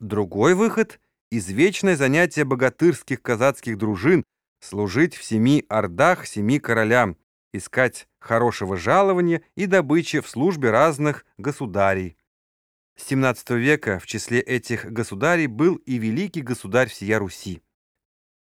Другой выход — извечное занятие богатырских казацких дружин служить в семи ордах семи королям, искать хорошего жалования и добычи в службе разных государей. С XVII века в числе этих государей был и великий государь всея Руси.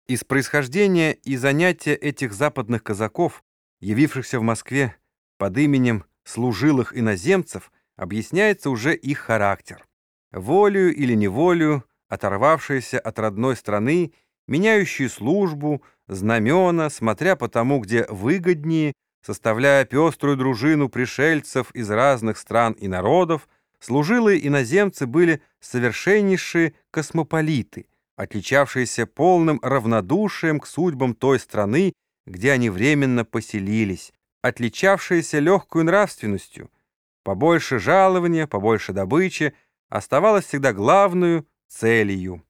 Из происхождения и занятия этих западных казаков, явившихся в Москве под именем служилых иноземцев, объясняется уже их характер. Волею или неволею, оторвавшиеся от родной страны, меняющие службу, знамена, смотря по тому, где выгоднее, составляя пеструю дружину пришельцев из разных стран и народов, служилые иноземцы были совершеннейшие космополиты, отличавшиеся полным равнодушием к судьбам той страны, где они временно поселились, отличавшиеся легкой нравственностью. Побольше жалования, побольше добычи оставалось всегда главную целью.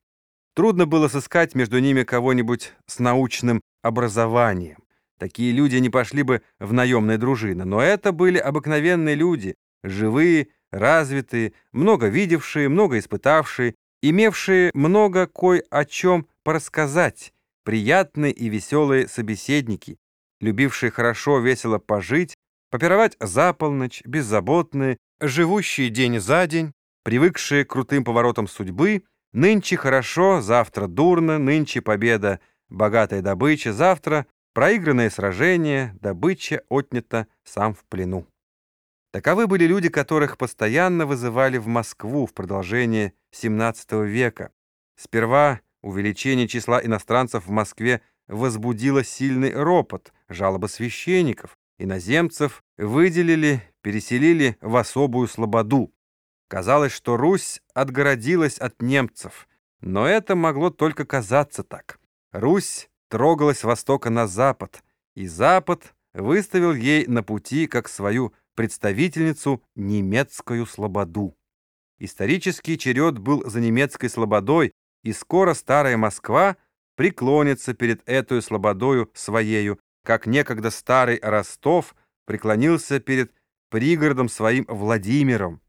Трудно было сыскать между ними кого-нибудь с научным образованием. Такие люди не пошли бы в наемные дружины, но это были обыкновенные люди, живые, развитые, много видевшие, много испытавшие, имевшие много кое о чем порассказать, приятные и веселые собеседники, любившие хорошо, весело пожить, попировать за полночь, беззаботные, живущие день за день, привыкшие к крутым поворотам судьбы, нынче хорошо, завтра дурно, нынче победа, богатая добыча, завтра проигранное сражение, добыча отнята сам в плену. Таковы были люди, которых постоянно вызывали в Москву в продолжение XVII века. Сперва увеличение числа иностранцев в Москве возбудило сильный ропот, жалобы священников. Иноземцев выделили, переселили в особую слободу. Казалось, что Русь отгородилась от немцев, но это могло только казаться так. Русь трогалась востока на запад, и запад выставил ей на пути как свою представительницу немецкую слободу. Исторический черед был за немецкой слободой, и скоро старая Москва преклонится перед этой слободою своею, как некогда старый Ростов преклонился перед пригородом своим Владимиром.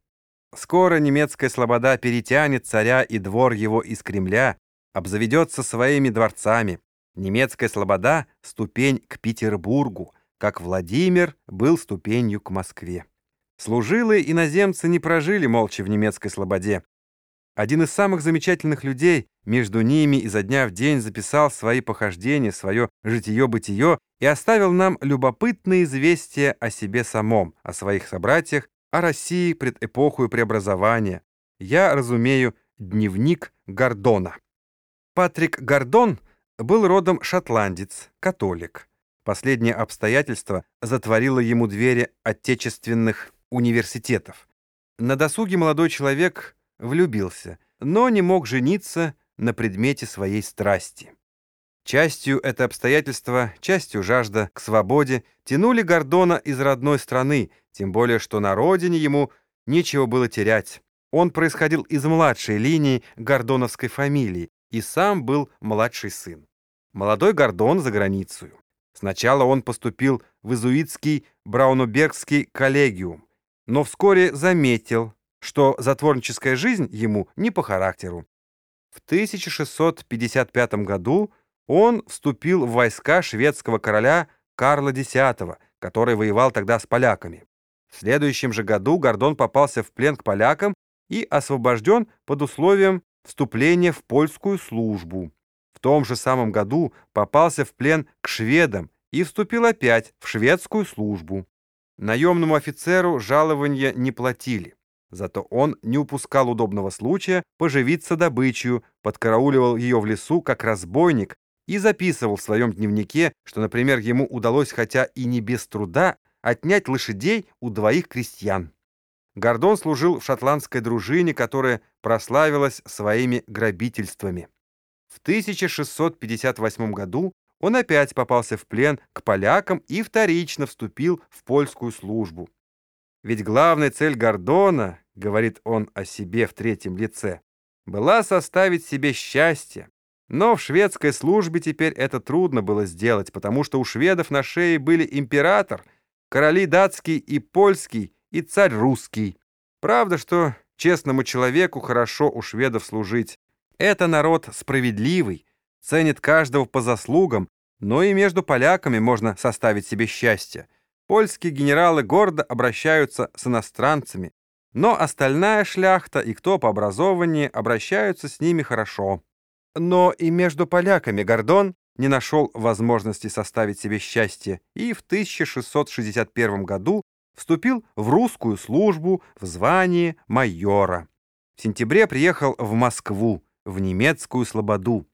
Скоро немецкая слобода перетянет царя и двор его из Кремля, обзаведется своими дворцами. Немецкая слобода — ступень к Петербургу, как Владимир был ступенью к Москве. Служилые иноземцы не прожили молча в немецкой слободе. Один из самых замечательных людей между ними изо дня в день записал свои похождения, свое житие-бытие и оставил нам любопытные известия о себе самом, о своих собратьях, о России пред эпохою преобразования. Я разумею дневник Гордона. Патрик Гордон был родом шотландец, католик. Последнее обстоятельство затворило ему двери отечественных университетов. На досуге молодой человек влюбился, но не мог жениться на предмете своей страсти. Частью это обстоятельство, частью жажда к свободе тянули Гордона из родной страны, тем более что на родине ему нечего было терять. Он происходил из младшей линии гордоновской фамилии и сам был младший сын. Молодой Гордон за границу. Сначала он поступил в изуитский Браунобергский коллегиум, но вскоре заметил, что затворническая жизнь ему не по характеру. В 1655 году он вступил в войска шведского короля Карла X, который воевал тогда с поляками. В следующем же году Гордон попался в плен к полякам и освобожден под условием вступления в польскую службу. В том же самом году попался в плен к шведам и вступил опять в шведскую службу. Наемному офицеру жалования не платили. Зато он не упускал удобного случая поживиться добычей, подкарауливал ее в лесу как разбойник и записывал в своем дневнике, что, например, ему удалось, хотя и не без труда, отнять лошадей у двоих крестьян. Гордон служил в шотландской дружине, которая прославилась своими грабительствами. В 1658 году он опять попался в плен к полякам и вторично вступил в польскую службу. Ведь главная цель Гордона, говорит он о себе в третьем лице, была составить себе счастье. Но в шведской службе теперь это трудно было сделать, потому что у шведов на шее были император, короли датский и польский и царь русский. Правда, что Честному человеку хорошо у шведов служить. Это народ справедливый, ценит каждого по заслугам, но и между поляками можно составить себе счастье. Польские генералы гордо обращаются с иностранцами, но остальная шляхта и кто по образованию обращаются с ними хорошо. Но и между поляками Гордон не нашел возможности составить себе счастье и в 1661 году вступил в русскую службу в звании майора. В сентябре приехал в Москву, в немецкую слободу.